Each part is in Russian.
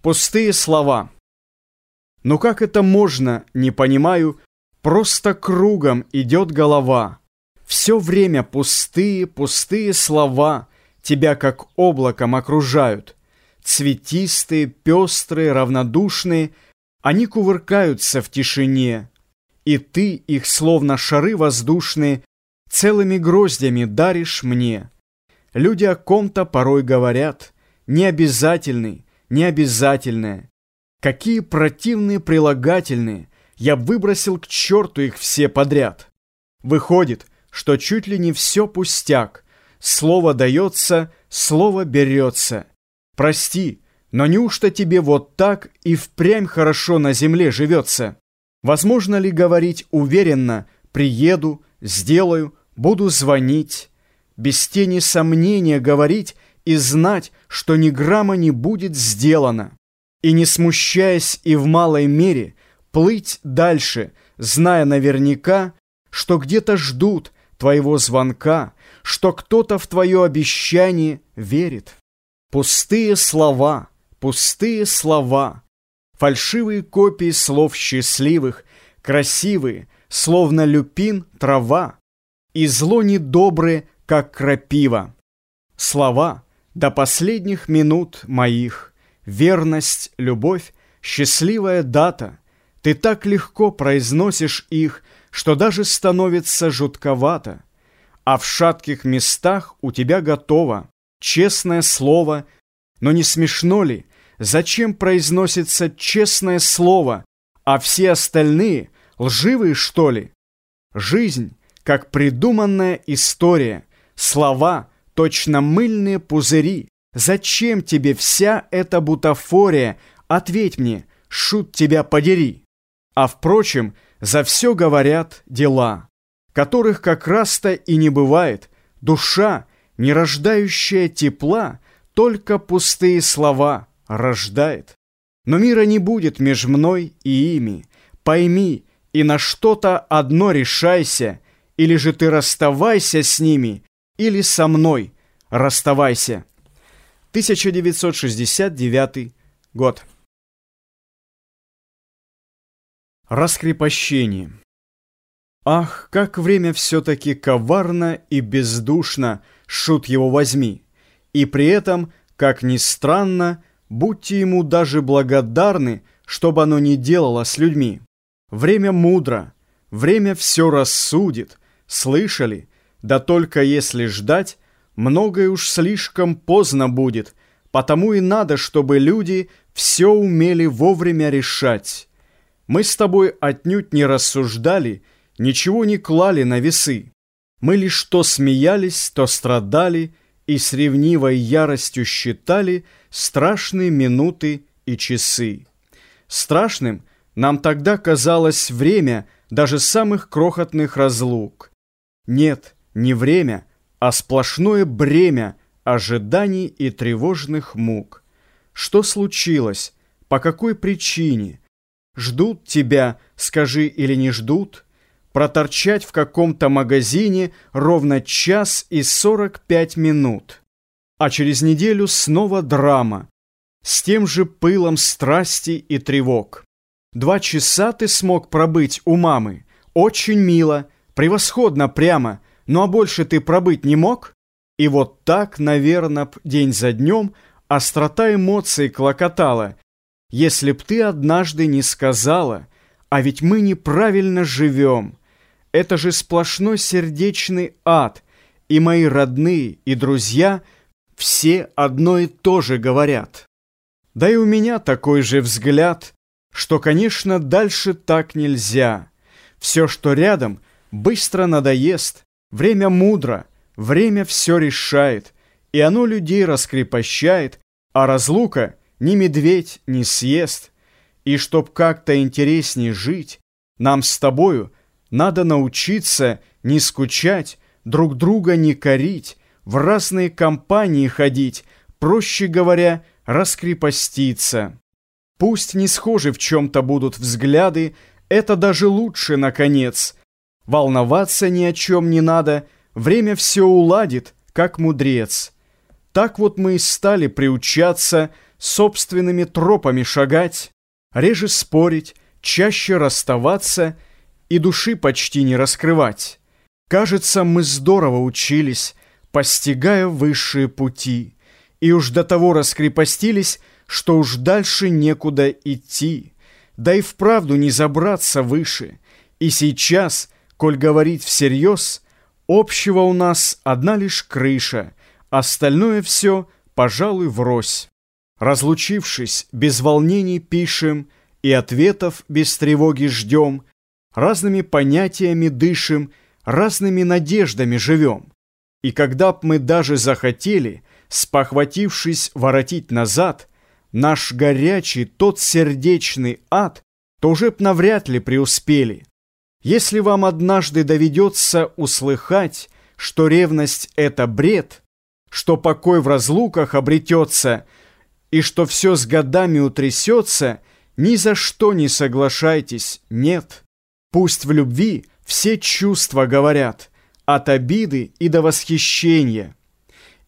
Пустые слова. Ну как это можно, не понимаю, просто кругом идет голова. Все время пустые, пустые слова тебя как облаком окружают. Цветистые, пестрые, равнодушные, они кувыркаются в тишине. И ты их, словно шары воздушные, целыми гроздями даришь мне. Люди о ком-то порой говорят, необязательный, необязательное. Какие противные прилагательные! Я выбросил к черту их все подряд. Выходит, что чуть ли не все пустяк. Слово дается, слово берется. Прости, но неужто тебе вот так и впрямь хорошо на земле живется? Возможно ли говорить уверенно «приеду», «сделаю», «буду звонить»? Без тени сомнения говорить и знать, что ни грамма не будет сделано, и не смущаясь и в малой мере плыть дальше, зная наверняка, что где-то ждут твоего звонка, что кто-то в твое обещание верит. Пустые слова, пустые слова, фальшивые копии слов счастливых, красивые, словно люпин, трава, и зло недоброе, как крапива. Слова — до последних минут моих. Верность, любовь, счастливая дата. Ты так легко произносишь их, что даже становится жутковато. А в шатких местах у тебя готово честное слово. Но не смешно ли, зачем произносится честное слово, а все остальные лживые, что ли? Жизнь, как придуманная история, слова — точно мыльные пузыри. Зачем тебе вся эта бутафория? Ответь мне, шут тебя подери. А впрочем, за все говорят дела, которых как раз-то и не бывает. Душа, не рождающая тепла, только пустые слова рождает. Но мира не будет меж мной и ими. Пойми, и на что-то одно решайся, или же ты расставайся с ними, или со мной расставайся. 1969 год. Раскрепощение. Ах, как время все-таки коварно и бездушно, шут его возьми. И при этом, как ни странно, будьте ему даже благодарны, чтобы оно не делало с людьми. Время мудро, время все рассудит, слышали, да только если ждать, многое уж слишком поздно будет, потому и надо, чтобы люди все умели вовремя решать. Мы с тобой отнюдь не рассуждали, ничего не клали на весы. Мы лишь то смеялись, то страдали и с ревнивой яростью считали страшные минуты и часы. Страшным нам тогда казалось время даже самых крохотных разлук. Нет, не время, а сплошное бремя ожиданий и тревожных мук. Что случилось? По какой причине? Ждут тебя, скажи, или не ждут? Проторчать в каком-то магазине ровно час и сорок пять минут. А через неделю снова драма. С тем же пылом страсти и тревог. Два часа ты смог пробыть у мамы. Очень мило, превосходно прямо – ну а больше ты пробыть не мог? И вот так, наверное, день за днем острота эмоций клокотала. Если б ты однажды не сказала, а ведь мы неправильно живем. Это же сплошной сердечный ад, и мои родные и друзья все одно и то же говорят. Да и у меня такой же взгляд, что, конечно, дальше так нельзя. Все, что рядом, быстро надоест, Время мудро, время все решает, и оно людей раскрепощает, а разлука ни медведь не съест. И чтоб как-то интереснее жить, нам с тобою надо научиться не скучать, друг друга не корить, в разные компании ходить, проще говоря, раскрепоститься. Пусть не схожи в чем-то будут взгляды, это даже лучше, наконец, Волноваться ни о чем не надо, время все уладит, как мудрец. Так вот мы и стали приучаться собственными тропами шагать, реже спорить, чаще расставаться и души почти не раскрывать. Кажется, мы здорово учились, постигая высшие пути, и уж до того раскрепостились, что уж дальше некуда идти, да и вправду не забраться выше. И сейчас, коль говорить всерьез, общего у нас одна лишь крыша, остальное все, пожалуй, врозь. Разлучившись, без волнений пишем, и ответов без тревоги ждем, разными понятиями дышим, разными надеждами живем. И когда б мы даже захотели, спохватившись, воротить назад, наш горячий, тот сердечный ад, то уже б навряд ли преуспели. Если вам однажды доведется услыхать, что ревность — это бред, что покой в разлуках обретется и что все с годами утрясется, ни за что не соглашайтесь, нет. Пусть в любви все чувства говорят, от обиды и до восхищения.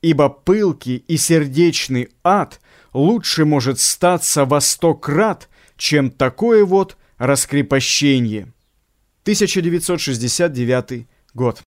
Ибо пылкий и сердечный ад лучше может статься во сто крат, чем такое вот раскрепощение. 1969 год.